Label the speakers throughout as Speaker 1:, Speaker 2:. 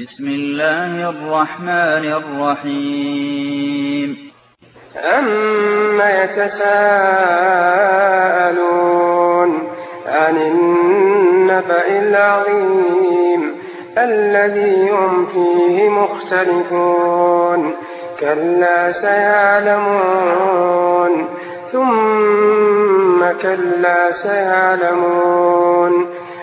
Speaker 1: بسم الله الرحمن الرحيم.
Speaker 2: أم يتساءلون عن النبأ العظيم الذي هم فيه مختلفون كلا سيعلمون ثم كلا سيعلمون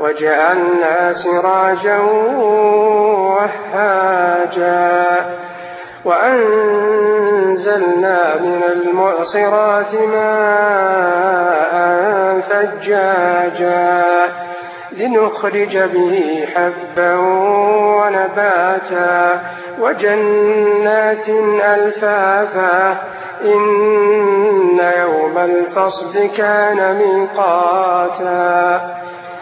Speaker 2: وجعلنا سراجا وهاجا وأنزلنا من المعصرات ماء ثجاجا لنخرج به حبا ونباتا وجنات ألفافا إن يوم الفصل كان ميقاتا